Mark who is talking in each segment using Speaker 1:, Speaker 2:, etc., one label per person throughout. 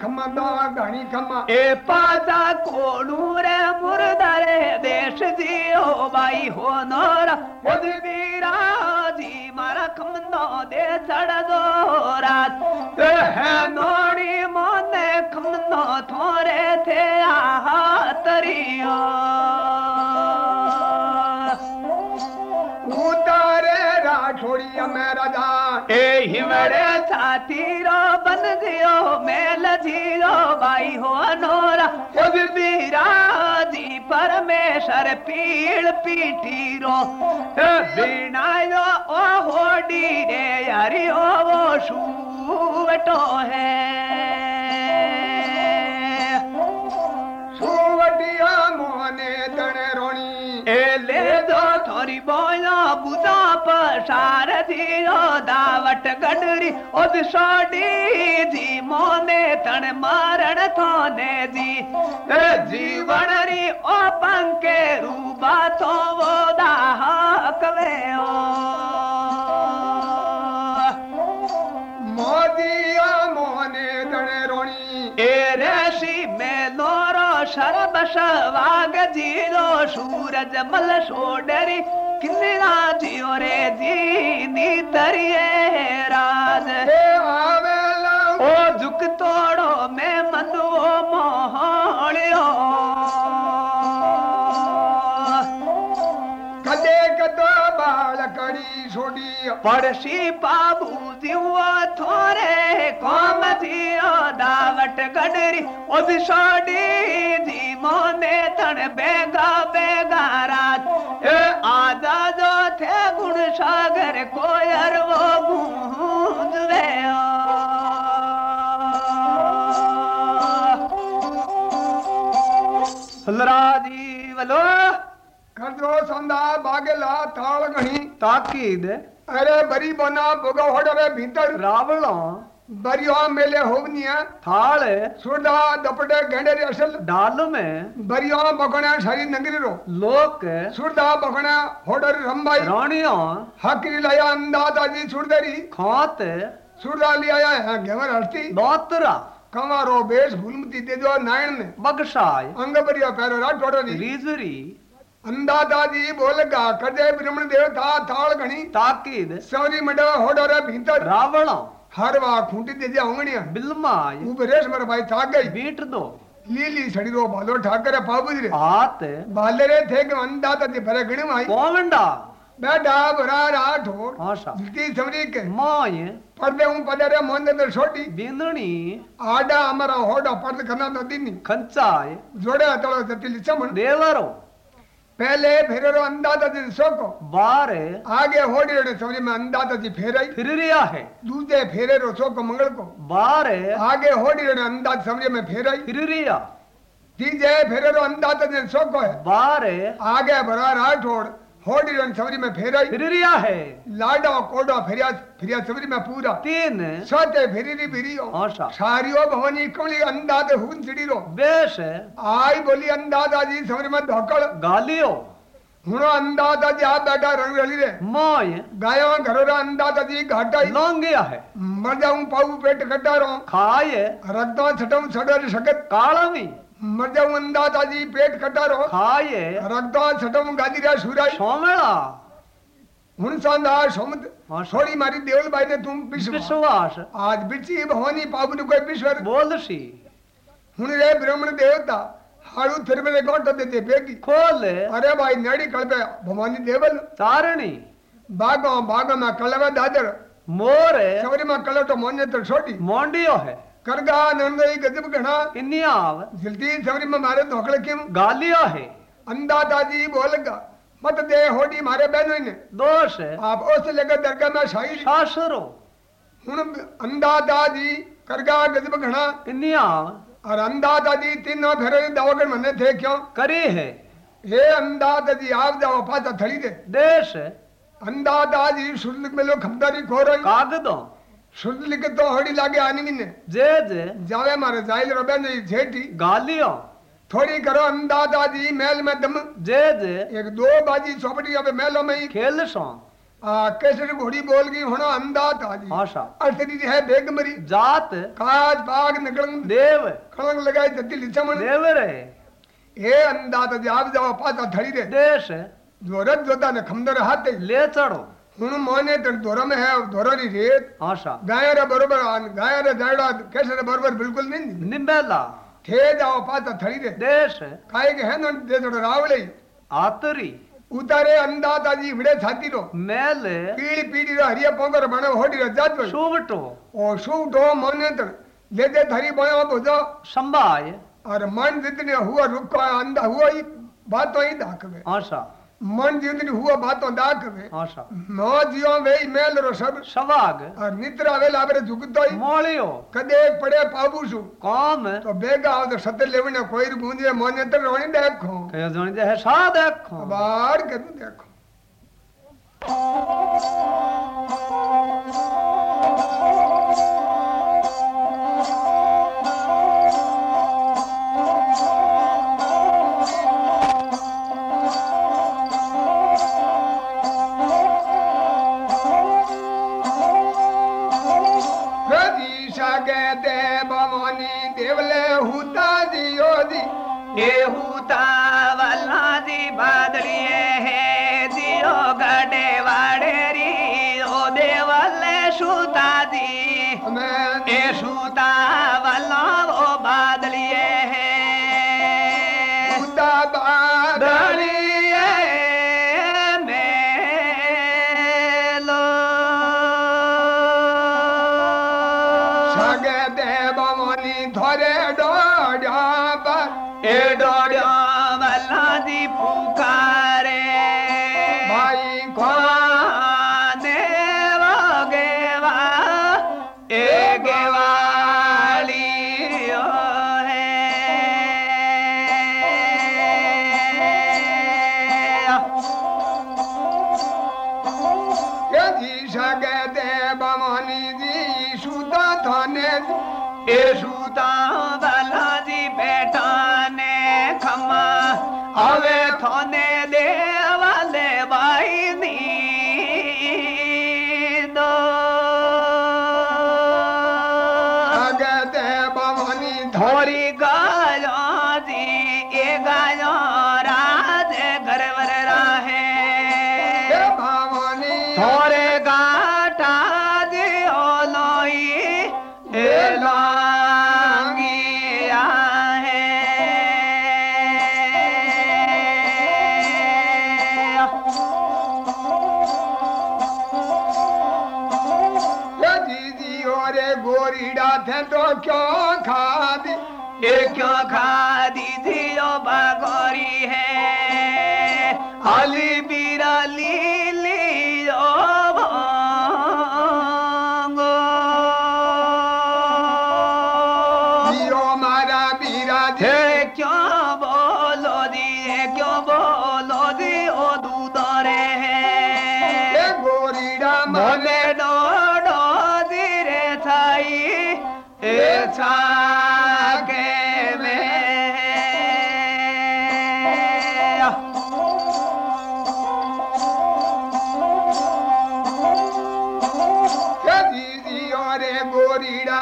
Speaker 1: खम्मा दो घणी खम्मा।
Speaker 2: ए पाजा कोणू रे मुर्दारे देश जियो बाई हो नोरा। खुद वीरा जी मारा खमनो दे चढ़ दो रात है नोड़ी मोने खमनो थोरे थे आहा तरियो
Speaker 1: उतारे राठोड़ी में राजा
Speaker 2: ए हिमड़े छाती रो बन जियो मेल जियो बाई हो नोरा खुद वीरा जी परमेश्वर पीड़ पीठी रो बीणायो ओ होडी रे हरि ओ वो शूवटो है।
Speaker 1: सुवटिया मोहने तणे
Speaker 2: पसार दियो दावट गडरी ओद सोडी जी मोने तण मारण थोने जी। ए जीवन री ओ पंके रूबा तो वो दाह कवे ओ
Speaker 1: मोदिया मोहने तणे रोणी।
Speaker 2: ए ऋषि में लोरो शरब वाग ज़ीरो सूरज मल सोडरी किन्ना जियो रे जी। नी तरिए राज। ओ झुक तोड़ो मैं मनो
Speaker 1: कदे कदो बाल कड़ी छोड़ी
Speaker 2: पड़सी बाबू जीवा थोरे कौम जियो दावट गडरी। ओ बिसोडी जी मोने तण बेगा बेगा रात ए वलो
Speaker 1: कर दो संदा बागेला थाल घणी
Speaker 2: ताकीद
Speaker 1: अरे बरी बोना बोगा होडरे भीतर
Speaker 2: रावणो
Speaker 1: बरियो मेले होवनिया
Speaker 2: थाल
Speaker 1: सुरदा दपटे गेंडेरी असल
Speaker 2: डाल में
Speaker 1: बरियो बगणा सारी नगरी रो
Speaker 2: लोक
Speaker 1: सुरदा बगणा होडर रंबाई
Speaker 2: राणियों
Speaker 1: हकरी लाया अंदाज़ा जी सुरदरी
Speaker 2: खात
Speaker 1: सुरदा लिया है घेवर हस्ती
Speaker 2: दोतरा
Speaker 1: कंवारो बेस भूलमती दे दो नायण ने।
Speaker 2: बगसाय
Speaker 1: अंग बरियो पैरो राट टोटरी
Speaker 2: रीजरी।
Speaker 1: अंदाज़ा जी बोलगा कदे ब्रह्मण देवता थाल घणी।
Speaker 2: ताकीद।
Speaker 1: सौरी मंडा होडरे भीतर।
Speaker 2: रावणो।
Speaker 1: हरवा खूंटी दे दिया अंगणिया
Speaker 2: बिलमाय।
Speaker 1: ऊपरेश मर भाई थाक गई।
Speaker 2: बीट दो।
Speaker 1: लीली सड़ी रो भालो ठाकर पाबुज रे
Speaker 2: आत
Speaker 1: बालरे थे के अंदाता जे भरे गणी माई
Speaker 2: कोवंडा
Speaker 1: बेटा भरा राठो
Speaker 2: आशा
Speaker 1: जिती समरी के
Speaker 2: माय
Speaker 1: पर्दे हूँ पदरे मोंदे दर छोटी
Speaker 2: बिंदणी
Speaker 1: आडा हमारा होडा पर्द करना तो दिनी
Speaker 2: खंचाय
Speaker 1: जोड़े तलो जतिली चमन।
Speaker 2: देवरो
Speaker 1: पहले फेरो अंदाज़ा जी सोको।
Speaker 2: बार
Speaker 1: आगे होड़ी रे समरी में अंदाज़ा जी फेराई।
Speaker 2: फिर रिया है।
Speaker 1: दूसरे फेरे रो सोको मंगल को।
Speaker 2: बार
Speaker 1: आगे होड़ी रे अंदाज समरी में फेराई।
Speaker 2: फिर रिया
Speaker 1: तीजे फेरे रो अंदाज़ा जी सोको है।
Speaker 2: बार
Speaker 1: आगे भरा राठोड़ होड़ी रे समरी में फेराई।
Speaker 2: फिर रिया है।
Speaker 1: लाडा कोडा फेरिया फेरिया समरी में पूरा।
Speaker 2: तीन।
Speaker 1: सोते फेरी फेरियो
Speaker 2: आशा।
Speaker 1: सारियो भवनी कमली अंदाज हुन चिड़ी रो।
Speaker 2: बेश।
Speaker 1: आई बोली अंदाज़ा जी समरी में धोकड़।
Speaker 2: गालियो।
Speaker 1: हुनो अंदाज़ा जी आप बैठा रंग रली रे।
Speaker 2: माय
Speaker 1: गायो घरो रा अंदाज़ा जी घाटाई
Speaker 2: लोंगिया है।
Speaker 1: मर जाऊँ पाऊ पेट कटा रो।
Speaker 2: खाए।
Speaker 1: रखता छटम छड़र शकत मर जाऊँ अंदाज़ा जी पेट कटा रो
Speaker 2: खाए।
Speaker 1: रखता छटम गादी रा सुराई
Speaker 2: सोमेला
Speaker 1: हुन सांदा सोमत
Speaker 2: हाँ,
Speaker 1: छोड़ी मारी देवल बाई ने तुम
Speaker 2: विश्वास।
Speaker 1: आज बिची भवानी पावन कोई विश्वर।
Speaker 2: बोलसी
Speaker 1: हुन रे ब्राह्मण देवता हाड़ू थिर में गोट दे दे बेगी।
Speaker 2: खोल।
Speaker 1: अरे भाई नेड़ी कलबे भवानी देवल।
Speaker 2: तारणी।
Speaker 1: बागो बागो में कलवे दादर।
Speaker 2: मोर।
Speaker 1: है सवरी में कलटो मोने तो छोटी।
Speaker 2: मोंडियो है।
Speaker 1: करगा नंदई गजब घना
Speaker 2: इनियाव
Speaker 1: जल्दी सवरी में मारे धोकड़े क्यों
Speaker 2: गालियो है
Speaker 1: अंदाज़ा जी बोलगा मत दे होडी मारे बहनों ने
Speaker 2: दोष
Speaker 1: आप उस लेकर दरगाह में शाही
Speaker 2: शासुरो।
Speaker 1: हुन अंदाज़ा जी करगा गजब घना
Speaker 2: इनियाव
Speaker 1: और अंदाज़ा जी तीनों फेरे दावगढ़ मने थे क्यों?
Speaker 2: करी है।
Speaker 1: हे अंदाज़ा जी आप जाओ पाता थड़ी दे।
Speaker 2: देश
Speaker 1: अंदाज़ा जी शुल्क में लोग खमदारी खो रही
Speaker 2: कागदो।
Speaker 1: शुल्क तो होड़ी लागे आनी ने
Speaker 2: जे जे।
Speaker 1: जावे मारे जाइल रबे ने झेठी
Speaker 2: गालियो
Speaker 1: थोड़ी करो अंदाज़ा जी महल में दम।
Speaker 2: जे जे।
Speaker 1: एक दो बाजी चौपटी अब महलों में ही।
Speaker 2: खेल सो
Speaker 1: आ केसर घोड़ी बोल गई होना अंदात आजी
Speaker 2: आशा
Speaker 1: असरी है बेगमरी
Speaker 2: जात।
Speaker 1: काज बाग निकलंग।
Speaker 2: देव।
Speaker 1: खड़ंग लगाई जति लिचमण।
Speaker 2: देव रे
Speaker 1: ए अंदात जाब जाओ पाता थड़ी रे
Speaker 2: देश।
Speaker 1: जोरत जोता ने खमदर हाथे।
Speaker 2: ले चढ़ो।
Speaker 1: तन दोरा में है दोरा री रेत।
Speaker 2: आशा।
Speaker 1: गाय रे बरोबर आन गाय रे जाड़ा केसर रे बरोबर बिल्कुल नहीं।
Speaker 2: निम्बेला।
Speaker 1: थे जाओ पाता थड़ी रे।
Speaker 2: देश।
Speaker 1: काहे के है न दे जोड़ रावले।
Speaker 2: आतरी।
Speaker 1: उतारे अंदात आजी विड़े छाती रो।
Speaker 2: मेल।
Speaker 1: पीड़ी पीड़ी रो हरिया पोंगर बने होडी रो जात
Speaker 2: शुभटो
Speaker 1: ओ शू डो मोने तन ले दे धरी बोयो बोझो।
Speaker 2: संभाय।
Speaker 1: और मन जितने हुआ रुको अंधा हुआ ही बातों ही
Speaker 2: आशा।
Speaker 1: मन जितनी हुआ बातों दाखवे
Speaker 2: आशा
Speaker 1: नो जियो वे मेल रो सब।
Speaker 2: सवाग।
Speaker 1: और निद्रा वे लाबरे झुकतो ही।
Speaker 2: मोलियो।
Speaker 1: कदे पड़े पाबू सु
Speaker 2: कौम।
Speaker 1: तो बेगा आओ तो सत्य लेवने कोई री बूंदे मोने तर रोनी देखो।
Speaker 2: कह जणी जे है सा देखो।
Speaker 1: थाने
Speaker 2: ए सूता बालाजी बेटा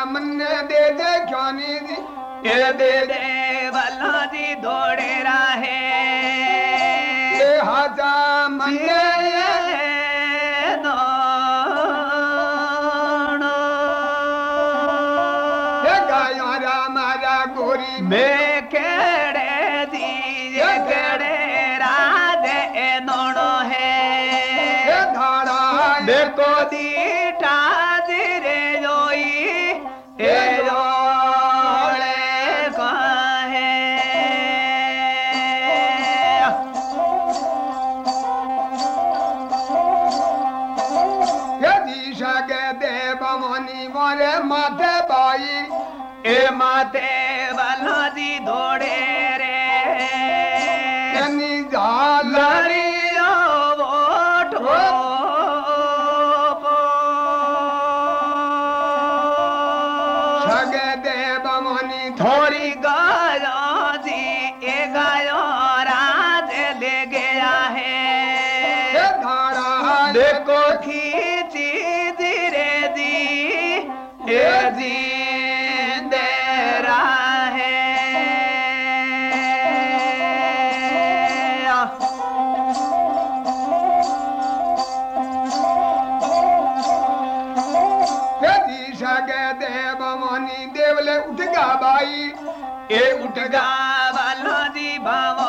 Speaker 1: मन
Speaker 2: दे दे
Speaker 1: ज्ञानी जी। ये दे दे भला जी
Speaker 2: दौड़े
Speaker 1: रहे। हजा मन उठगा उठ गा बाई
Speaker 2: ए उठ गा बालो
Speaker 1: दी भावो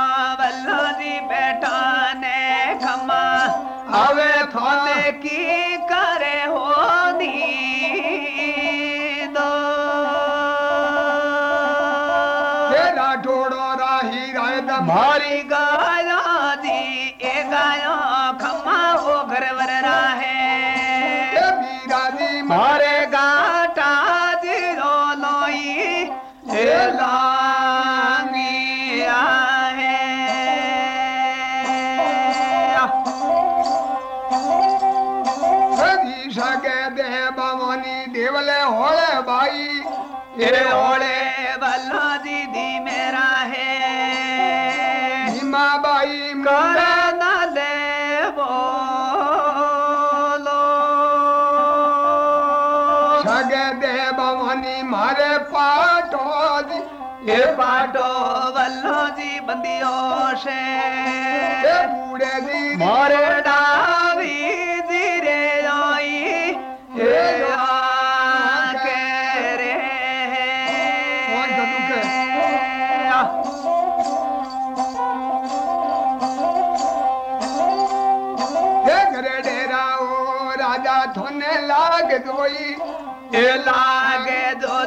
Speaker 1: होने की ಬಂದಿಯೋಷೆ ಮರಡಾವಿ ದಿರೆಯೋಯಿ राजा धोने लाग
Speaker 2: गोई लागे दो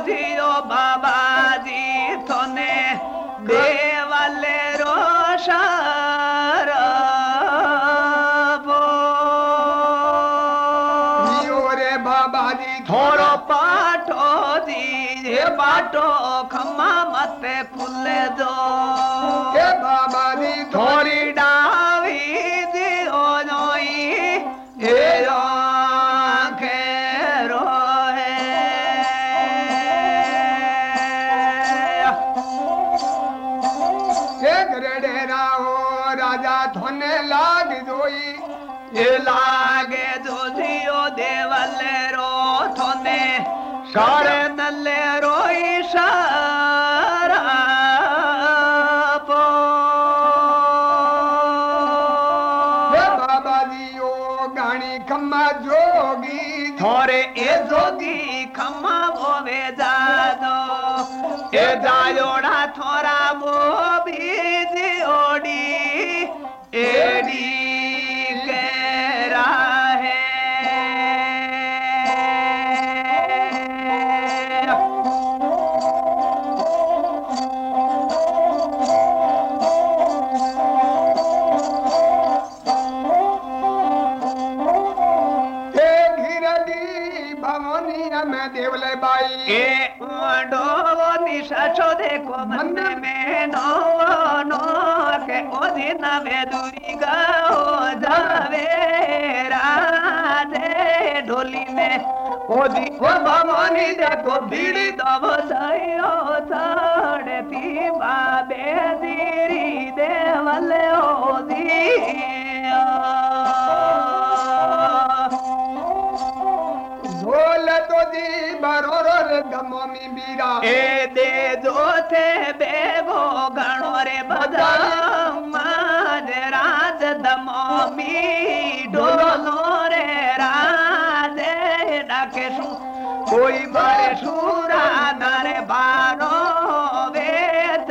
Speaker 2: बाबा मोटो खमा मते फुले दो
Speaker 1: देवलय बाई
Speaker 2: ए उडो निशा छो देखो मन में नो नो के ओ दिन वे दूरी गाओ जावे राधे ढोली में ओ जी ओ भवानी देखो भीड़ी दब सायो साड़े ती बाबे दीरी देवल
Speaker 1: ओ जी मीरा
Speaker 2: ए दे जो थे बेबो घणो रे
Speaker 1: भगम राज दमो मी डोलो रे
Speaker 2: राज डाके सु कोई बारे सूरा दरे बारो वे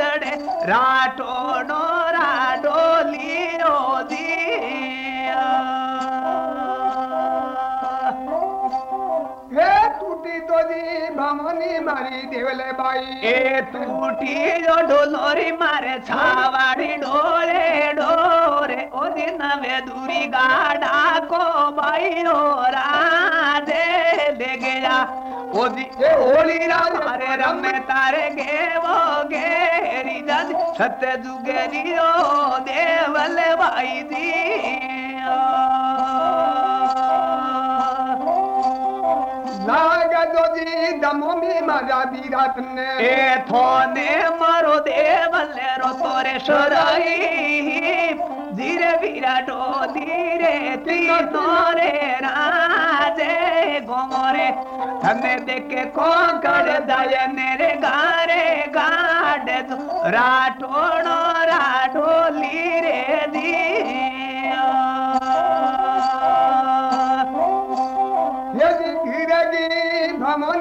Speaker 2: तड़े राटो मारी देवले बाई। ए टूटी जो डोलोरी
Speaker 1: मारे छावाड़ी ढोले
Speaker 2: ढोरे ओ दिन वे दूरी गाड़ा को बाई ओ राजे ले
Speaker 1: गया। ओ दी ए होली राज।
Speaker 2: अरे रमे तारे गे वो गेरी जज सत्य दुगेरी ओ देवले बाई दी ओ ನಾಗ ಜೋಜಿ ದಮೋಮಿ ಮಗ ಬೀರಾತನೆ ಏ ಥೋನೆ ಮಾರೋ ದೇವಲ್ಲೆ ರೋ ಸೋರೇಶ್ವರಾಯಿ ಧೀರೆ
Speaker 1: ವಿರಾಟೋ ಧೀರೆ ತೀರ್ಥೋರೆ ರಾಜೆ ಗೋಮೋರೆ ತನ್ನೆ
Speaker 2: ದೇಕೆ ಕೋಕಡ ದಯನೆ ರೆ ಗಾರೆ ಗಾಡೆ ರಾಠೋಣೋ ರಾಠೋಲಿ ರೇ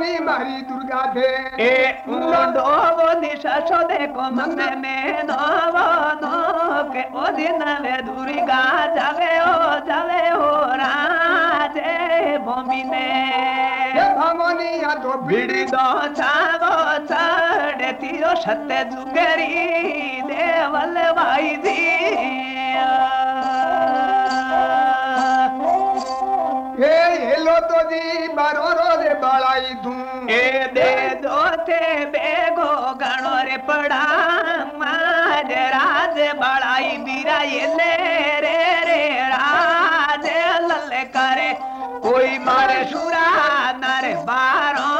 Speaker 2: আমি বাড়ি দুর্গাধে নব দিশাস দেখো মনে মে নব নকে ও
Speaker 1: দিনবে দুর্গা যাবে ও
Speaker 2: যাবে ও রাজে ভমিনে। ভমনিয়া তো ভিড়ি দ ছাগ ছাড়ে
Speaker 1: তির সত্যে যুগেরি দেবল ভাই দিয়া हे हेलो तो
Speaker 2: जी बारो रो रे बालाई धू हे दे दो थे बेगो गणो रे पड़ा मार राज बड़ाई बिराई ले रे रे राज लल करे। कोई मारे सुरा नर
Speaker 1: बारो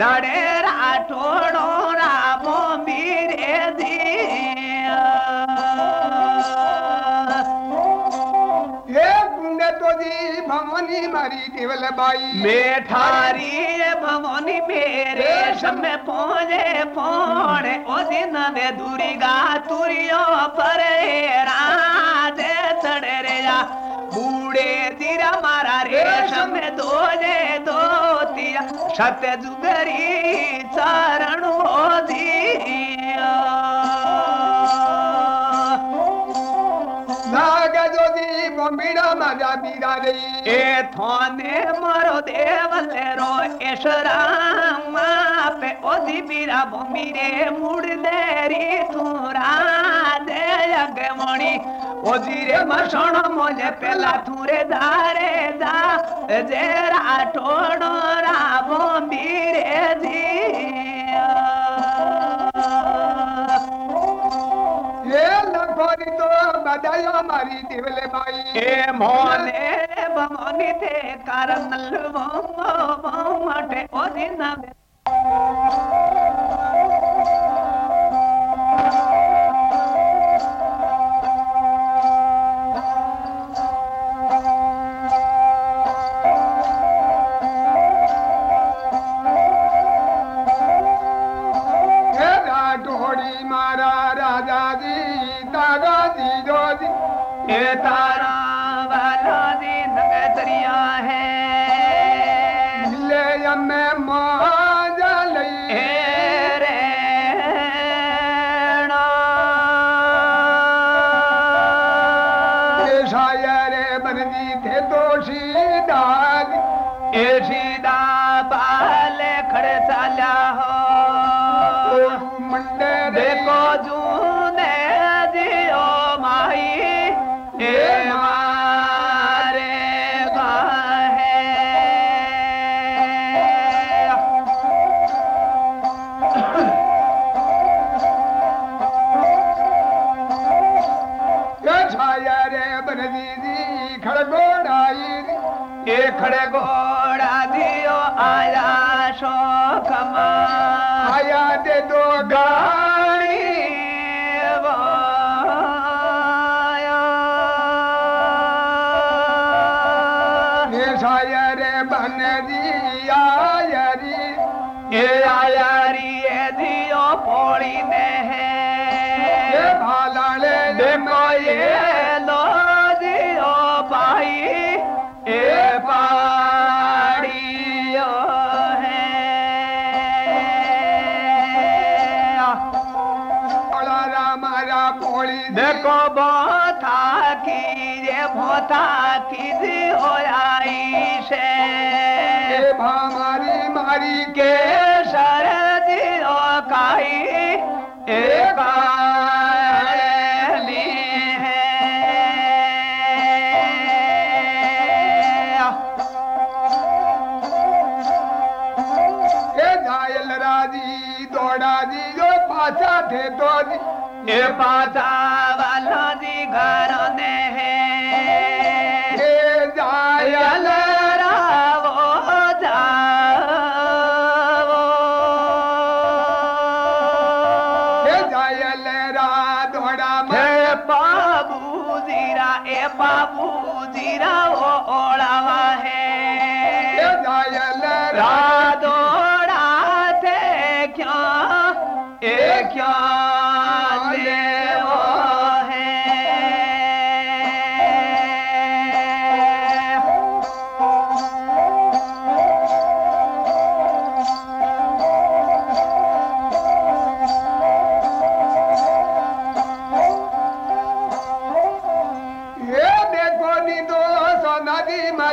Speaker 1: साढ़े राठोड़ मारी देवल बाई। मेठारी भवानी
Speaker 2: भवनी मेरे सम पोजे पोड़े ओ दिन वे दूरी गा तुरियो पर राजे चढ़े रे जा। बूढ़े तेरा मारा रे सम दोजे दो तिया सत्य जुगरी चरण हो
Speaker 1: दी। જોજી બોમ્બીડા મારા બીરા રહી
Speaker 2: એ થોને મારો દેવલે રો એશરામ માપે ઓધી બીરા ભૂમિ રે મૂડ દેરી તુરા દે અગમણી ઓજી રે મસણ મોલે પેલા તુરે ધારે દા જે રાઠોડો રા ભૂમિ રે જી
Speaker 1: હે લખોરી તો બધાયો મારી દેવલે બાઈ
Speaker 2: એ મોને ભમોની તે કારનલ ભમો માટે ઓધી નવે एता
Speaker 1: doga पोली
Speaker 2: देखो बोथा की रे बोथा की जी हो आई से
Speaker 1: भामारी मारी
Speaker 2: के शरदी ओ काई एक
Speaker 1: के घायल राज़ी दौड़ा जी जो पाछा थे तो जी
Speaker 2: ए पाता वाला जी घर ने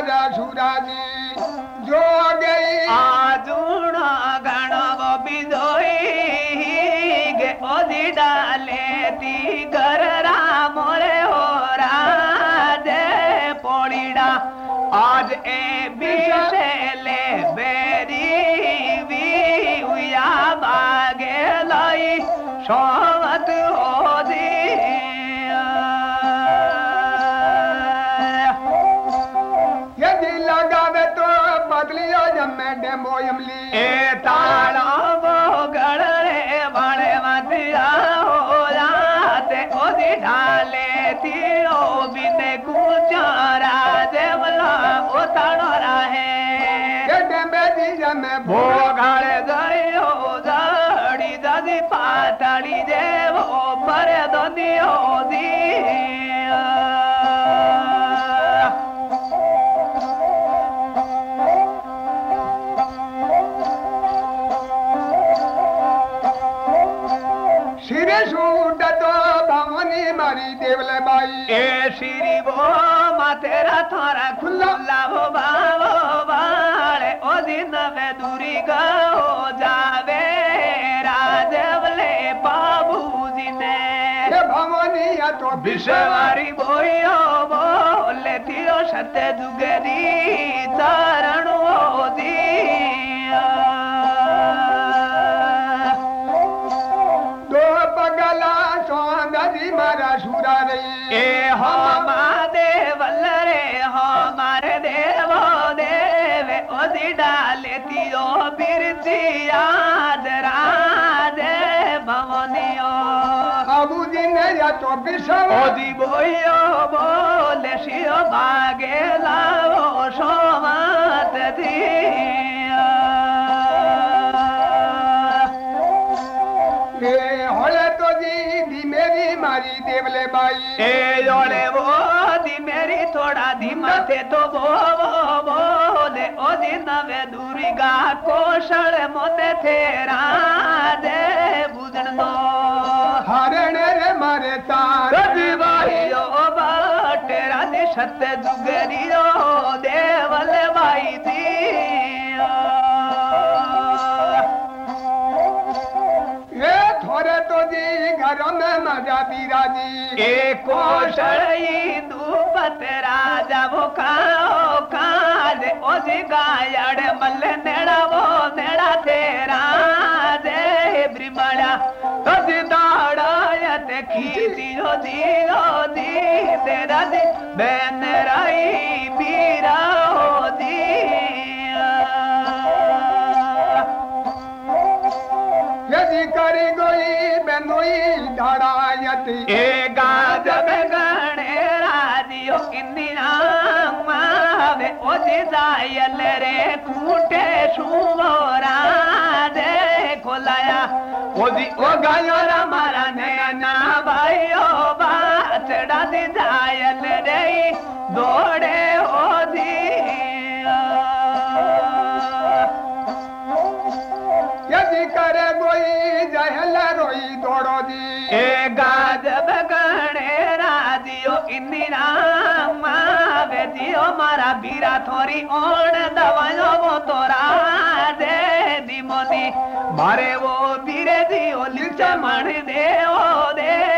Speaker 1: नदी ने जो गई।
Speaker 2: आजुणा गणव बिदोई गे ओदी डाले ती कर राम रे हो राजे पोड़ीड़ा आज ए बिशेले मातेरा थारा खुल्ला वो बावो बाळे ओ दिन वे दूरी गो जावे। राजवले बाबूजी ने।
Speaker 1: ये भवनी या तो
Speaker 2: विषवारी बोयो बोले थियो सत्य
Speaker 1: ने या तो विषम
Speaker 2: ओदी बोयो बोले शियो भागे लाओ सोमत दिया
Speaker 1: ये होले तो जी दी मेरी मारी देवले बाई
Speaker 2: ए जोड़े वो दी मेरी थोड़ा धीमा थे तो वो वो
Speaker 1: हरण रे मारे तार।
Speaker 2: रज़ी भाई ओ बाट राधे सत्य जुगरियो देवल भाई दिया।
Speaker 1: ये थोड़े तो जी घरों में मज़ा बिराजी
Speaker 2: ए कोशल धूपत राजा वो खाओ काज ओजी गायड़ मल नेड़ा वो नेड़ा
Speaker 1: धड़ायती
Speaker 2: ए गाजब गणे राजियो इंदिरा मावे ओजी जायल रे कूटे सुमो राजे खोलाया ओजी ओ गायो हथड़ा दिधायल रही दौड़े ओधी
Speaker 1: यदि करे गोई जहल रोई दौड़ो दी
Speaker 2: ए गाजब गणे राजियो इंदिरा मावे दियो मारा
Speaker 1: बीरा थोरी ओण दवायो वो तोरा दे
Speaker 2: दी
Speaker 1: मोदी मारे
Speaker 2: वो बीरे दियो लिच मण दे ओ दे।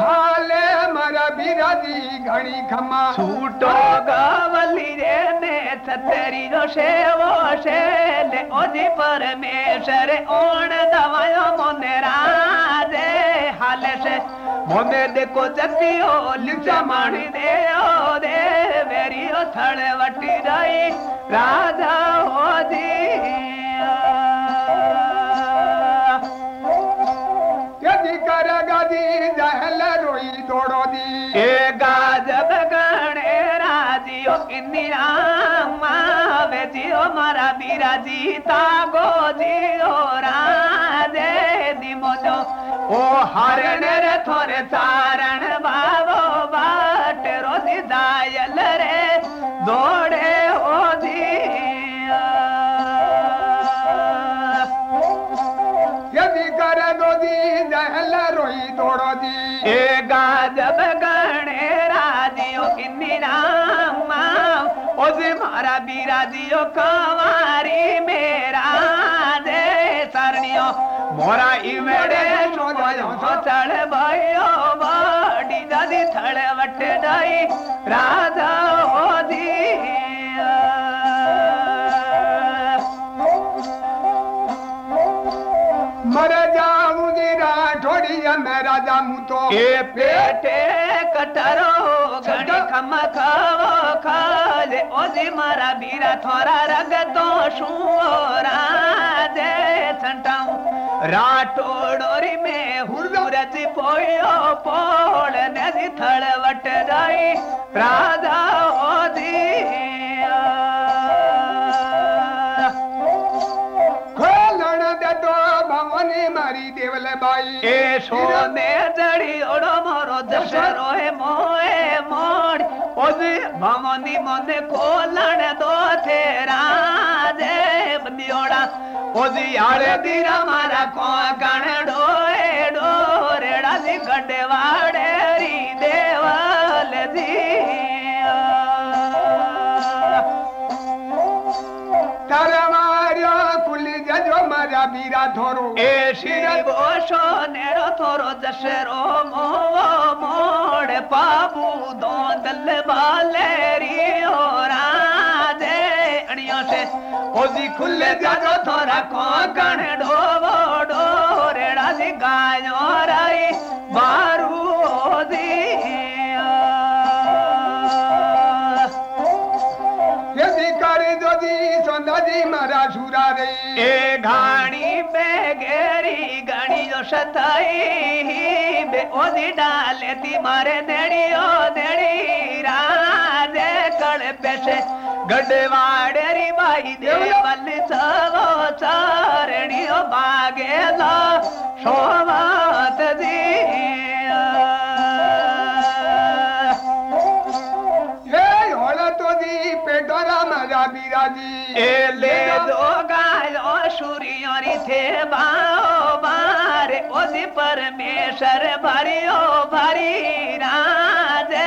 Speaker 2: हाल बिर जी घणी परमेश्वर ओण दवा हाल मोने देको चजी हो लिचा माणी देओ उथड़ वटी रही राधा होदी
Speaker 1: यदि कर गदी जहल रोई दौड़ो दी
Speaker 2: ए गाजब गणे राजियो किन्निया मावे जियो मारा बीरा जी तागो जियो राजे दी मोजो ओ हरण रे
Speaker 1: थोरे चारण तोहरा बीरा दियो मेरा दे
Speaker 2: सरनियो। मोरा इमेड़े सुगयो सचल भयो बड़ी दादी थड़ वट दाई राधा हो दी
Speaker 1: मर जाऊँ जी राठोड़ी मेरा तो।
Speaker 2: ए पेटे कटरो जो खम खावो खाल ओजी मारा बीरा थोरा रग तो शूरा दे संटाऊ राटोड़ोरी में हुरज पोयो पोड़ नदी थड़
Speaker 1: वट जाई राधा ओजी मारी देवल बाई
Speaker 2: ए सो में जड़ी ओड़ो मोरो दशरो है मो ઓજી ભમની મને કોલણ દો થે રાજે બંદીઓડા ઓજી આળે દીરા મારા કો કણ ડોએ ડોરેડા દી ગડે વાડે રી દેવલ જી.
Speaker 1: તારા માર્યો કુલી જજો મારા બીરા ધોરો.
Speaker 2: એ શિર બોશો નેરો થોરો દશરો મોવો पाबू दो दल बालेरी हो राजे
Speaker 1: अड़ियों से ओजी खुले जानो थोड़ा कोकण
Speaker 2: ढोवा શતાઈ બે ઓધી ડાલેથી મારે દેડીઓ દેડી રાજે કળ પેશે. ગડવાડે રી બાઈ દેવલ સવો ચારણીઓ બાગેલા. શોવા भारी
Speaker 1: रातो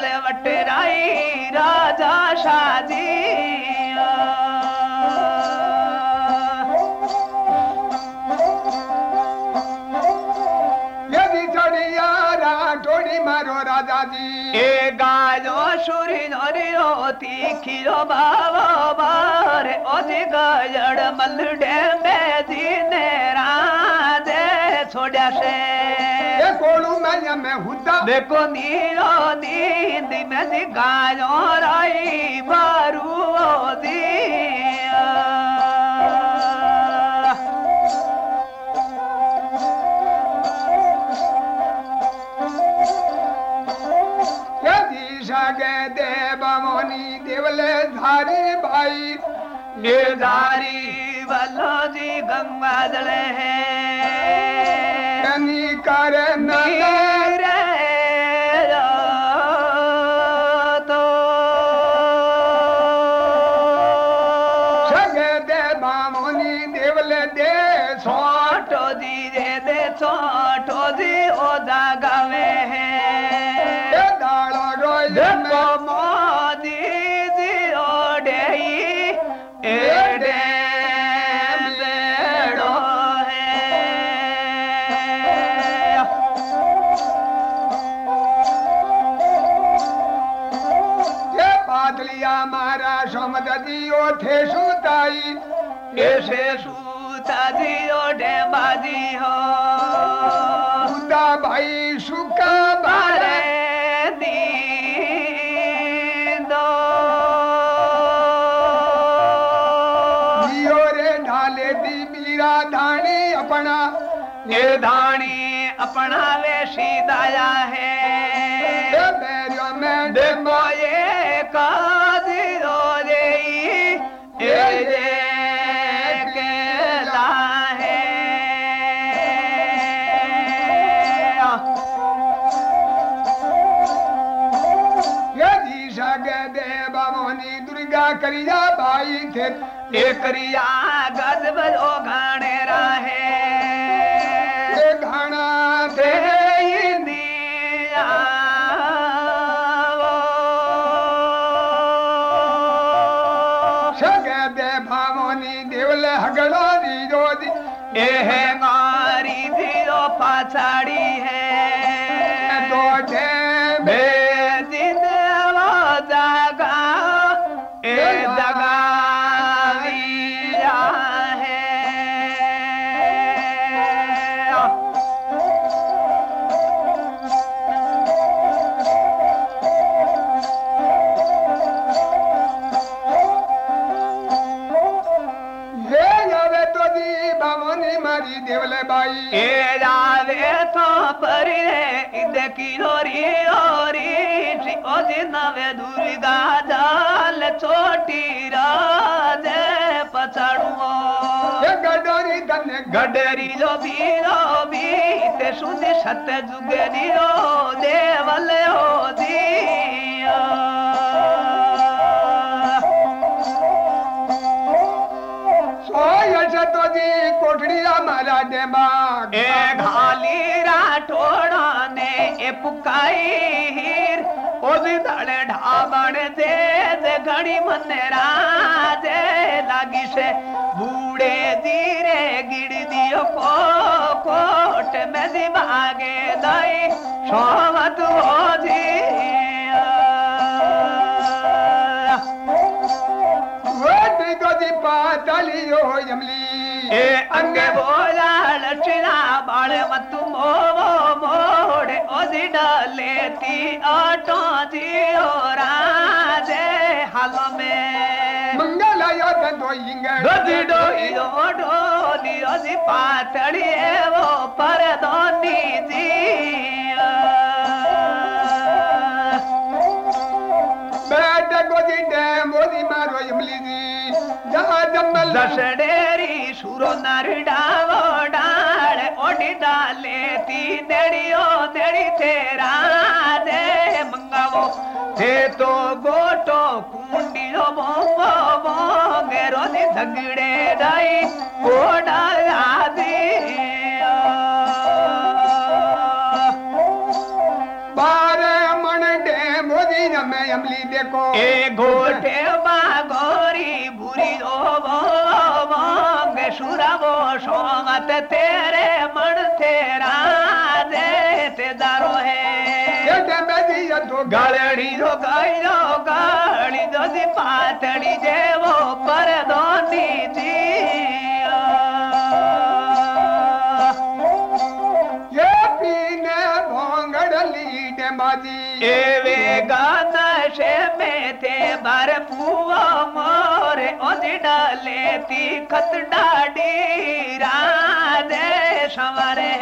Speaker 1: जीड़े वटे राई राजा
Speaker 2: शा जी मारे खियो बाबा बारे ओती गजड़ मलडे में दीने राजे
Speaker 1: छोड़ा से मैं मैं हुदा
Speaker 2: देखो नीरो दीन दी मैं गायो राई
Speaker 1: मारू दी
Speaker 2: निर्धारी बल्लो जी गंगा जल है।
Speaker 1: कनी कर
Speaker 2: नीर सूता जी ओडे बाजी हो
Speaker 1: हुदा भाई सुका बारे
Speaker 2: बारे नींदो
Speaker 1: दियो रे ढाले दी मीरा धानी अपना
Speaker 2: निर्धाणी अपना वे सीधाया है
Speaker 1: ये
Speaker 2: देखो ये
Speaker 1: करिया भाई थे
Speaker 2: एकरिया गजब ओ घाणेरा है छोटी राजे पछाड़ुओ
Speaker 1: गडोरी तने
Speaker 2: गडरी। लो बीरो बीते सुध सत जुगरी रो देवल हो दिया
Speaker 1: दी कोठड़ी हमारा देबाग
Speaker 2: ए घाली राठोड़ा ने ए पुकाई ओदी धड़े ढाबण दे दे घड़ी मन राजे लागी से बूढ़े धीरे गिड़ दियो को कोट में दिमागे दई सोमत हो दिया
Speaker 1: वोटी तो दी पातली हो यमली
Speaker 2: ए अंगे बोला लक्षणा बाळ मत मोवो मोड़े ओदी डालेती ऑटो जियो राजे हाल में
Speaker 1: मंगल यो दो इंगे
Speaker 2: दसडेरी सुरो नरडावो डाळ ओडी डाले ती देड़ियो देड़ी तेरा दे मंगावो। ते तो गोटो कुंडियो बोंबो बोंगेरो दी झगड़े दाई ओडा आदी
Speaker 1: बारे मन डे मोदी न मैं अमली देखो।
Speaker 2: ए गोटे बागोरी शुरावो शोगत तेरे मन तेरा दे ते दारो है
Speaker 1: ये ते मैं जी ये तो
Speaker 2: गाड़ी जो गाड़ी जो गाड़ी जो जी जे वो पर दो पी डाडी राधे संवारे।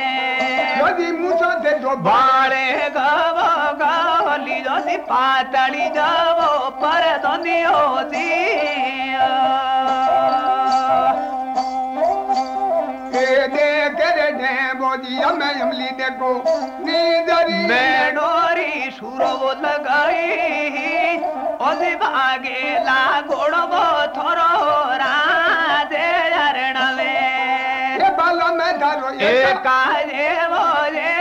Speaker 2: यदि मुसो दे जो बारे गवो गवली
Speaker 1: जो पातली जावो पर दोनी दी दे देखो नींदरी।
Speaker 2: डोरी सुरो लगाई ओदे बागे ला गोड़ो थोरो रा
Speaker 1: কাজে বলে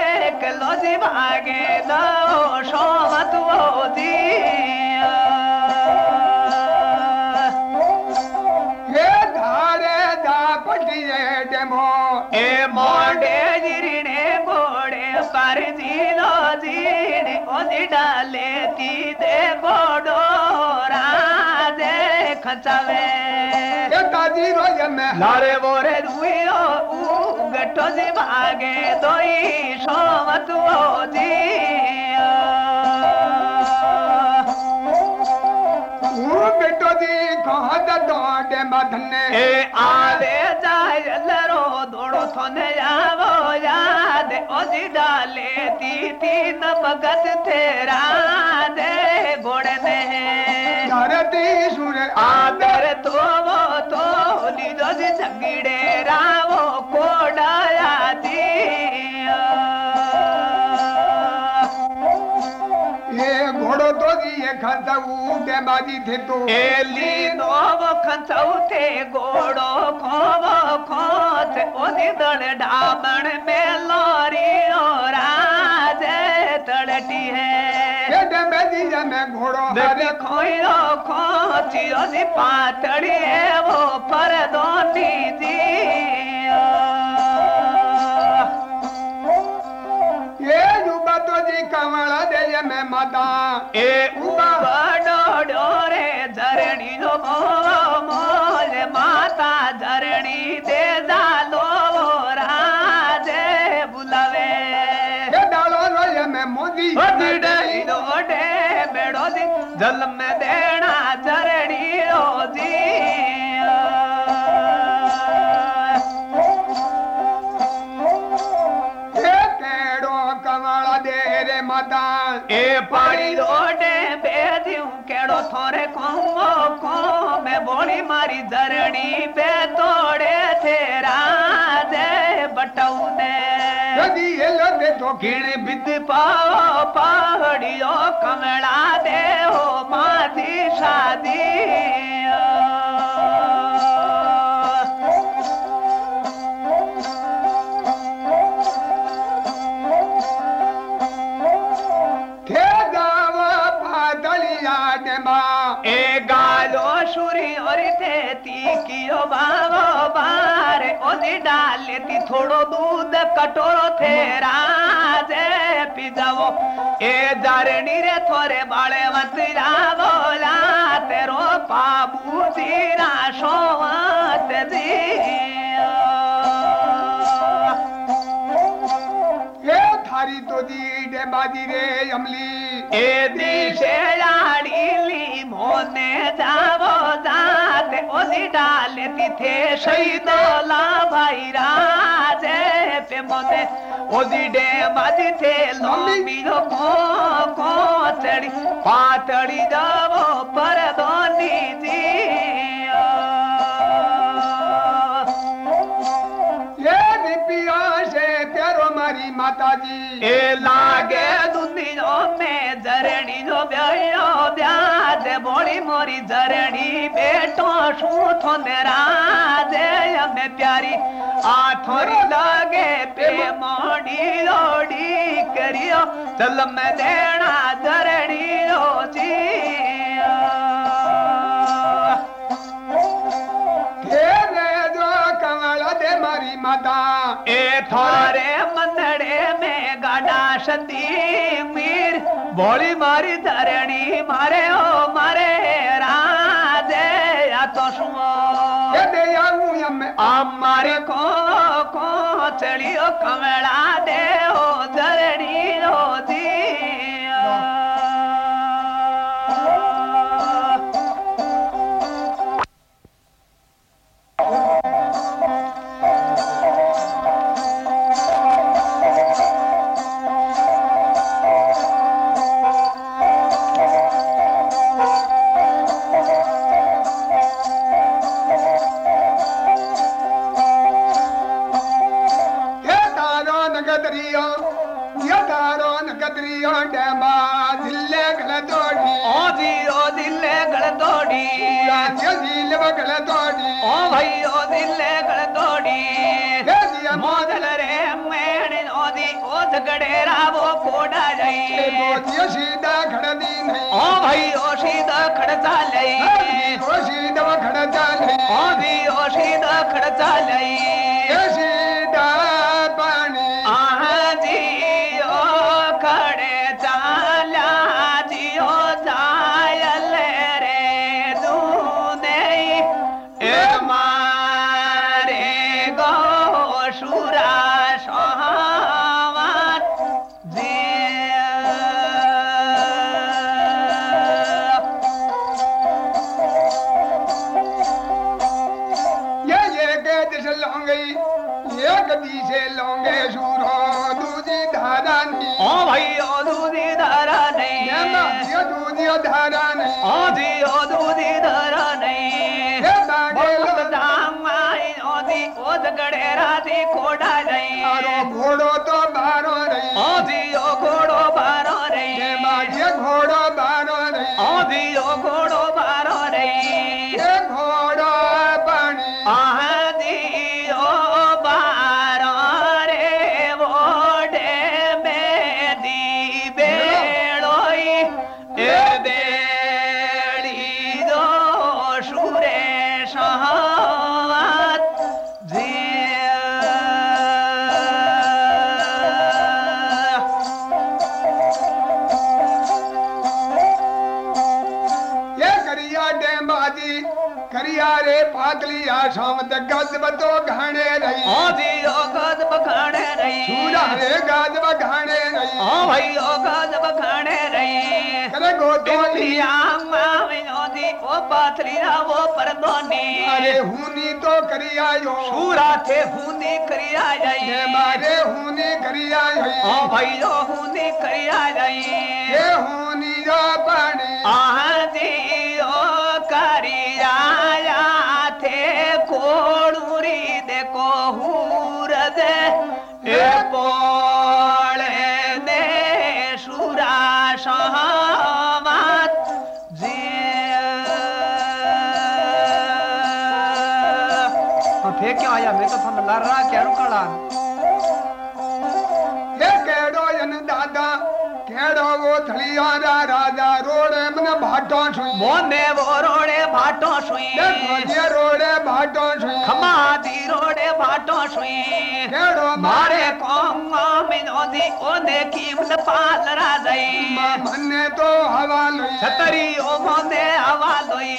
Speaker 2: লজে ভাগে দাও
Speaker 1: সবাত ধারে দা পটিয়ে ডেমো
Speaker 2: এ মোডে জিরিনে বোড়ে পার দিল জিনে ওদি ডালে তি
Speaker 1: দেবো खचावे। काजी रोज
Speaker 2: में। लारे बोरे धुयो गट्टो से भागे दोई सोमत वो
Speaker 1: जी बेटो जी कहाँ डोडे मधने?
Speaker 2: ए आले जाय लरो याद डाले ती ती न भगत तेरा दे बोड़े
Speaker 1: भारती सुर
Speaker 2: आदर तोवो तोली दस सगड़े रावो
Speaker 1: कोडाया थे तो। एली नोव खंसऊ थे
Speaker 2: घोड़ो खोवो खोत। ओदी दड़ डामण में लोरी और
Speaker 1: राज तड़टी है। मैं घोड़ो हरे?
Speaker 2: देखो खोची ओदी पातड़ी वो पर जी
Speaker 1: ये तो दे ये मैं माता।
Speaker 2: ए उबड़ो डोरे धरणी जो बोली मारी धरणी पे तोड़े थे राजे बटौने।
Speaker 1: यदि ये लो तो
Speaker 2: गिण बिद पाओ पहाड़ियों कमला दे हो माती शादी। ओदी डाले ती थोड़ो दूध कटोरो थे राजे पी जाओ ए जारणी रे थोरे बाले मत जावो ला तेरो पाबू जीरा शोवत जी
Speaker 1: ये थारी तो दी डे बाजी रे अमली।
Speaker 2: ए दिशे लाडीली मोने जावो। जाते ओदी डाले तिथे शहीदोला भाई राजे पे मोने ओदी डे बाजी थे लोमी जो को को चढ़ी पातड़ी जावो पर दोनी जी
Speaker 1: ये दीपिया से प्यारो मारी मोरी जी
Speaker 2: ए लागे ने में जरणी प्यारी। आ थोरी लागे पे मोड़ी रोड़ी करियो, चल मैं देना
Speaker 1: प्यारी आ माता।
Speaker 2: ए थारे मंदड़े में गाडा सती मीर। बोली मारी धरणी मारे ओ मारे राजे या तो सुओ
Speaker 1: यदे यागू यम्मे आ
Speaker 2: मारे को को चलियो कमला दे ओ धरणी
Speaker 1: ओ दी Oh! दौड़ी
Speaker 2: ओ भैयो दिले ರೇ दौड़ी
Speaker 1: हे ಓದ
Speaker 2: ಕಡೆ ರಾವೋ ಕೋಡ ओदी ओद गड़ेरा वो कोड़ा
Speaker 1: ए
Speaker 2: जाई
Speaker 1: मोदिया सीधा खड़ दी नहीं।
Speaker 2: ಓ भैयो सीधा खड़ता लई। गड़ेरा दी कोड़ा
Speaker 1: घोड़ो पातलिया शामत गज बतो घाणे रही।
Speaker 2: ओदी ओ गद बखाने रही।
Speaker 1: सूरा रे गज बघाणे रही।
Speaker 2: ओ भाई ओ गद बखाने रही।
Speaker 1: करे गो तो
Speaker 2: बिंदिया माविनोदी ओ पाथलिया वो परदोनी
Speaker 1: अरे हुनी तो करिया यो
Speaker 2: सूरा थे हुनी करिया
Speaker 1: ये
Speaker 2: जाई।
Speaker 1: मारे हुनी करिया
Speaker 2: ओ
Speaker 1: होई
Speaker 2: भाई ओ हुनी करिया जाई।
Speaker 1: ये हुनी
Speaker 2: क्यों आया मैं तो थन लड़ रहा क्या रुकड़ा
Speaker 1: ये केड़ो यन दादा केड़ो वो थलिया रा राजा रोड़े मन भाटो छुई
Speaker 2: मोने वो रोड़े भाटो सुई
Speaker 1: देखो ये रोड़े भाटो छुई
Speaker 2: खमा दी रोड़े भाटो सुई
Speaker 1: केड़ो
Speaker 2: मारे कोंगो मिनोदी ओने कीमत पाल राजई?
Speaker 1: मन्ने तो हवा लुई।
Speaker 2: छतरी ओ मोने हवा लोई।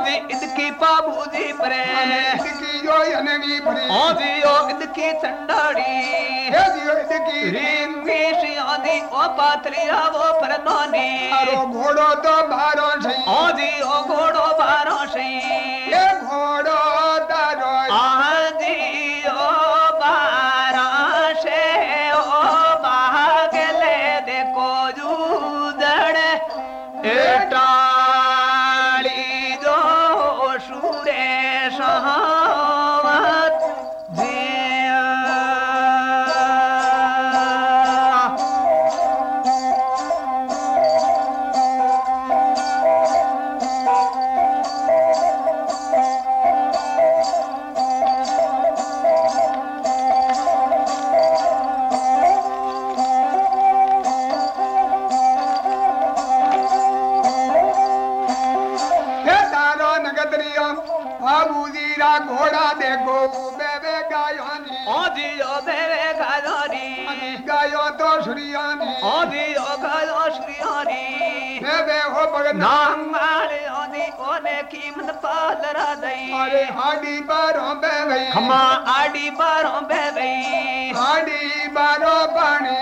Speaker 2: ओदी इनकी पाबूजी परे
Speaker 1: इनकी यो यनवी परे।
Speaker 2: ओदी यो इनकी चंडाड़ी
Speaker 1: ये दियो इनकी
Speaker 2: रिंगी ओदी ओ पातलिया वो परनोनी
Speaker 1: आरो घोड़ो तो बारो सही
Speaker 2: ओदी ओ घोड़ो बारो सही
Speaker 1: हो
Speaker 2: कीमत पाल रादई
Speaker 1: अरे हाडी बारो बेवई
Speaker 2: खमा आडी बारो बेवई
Speaker 1: हाडी बारो पानी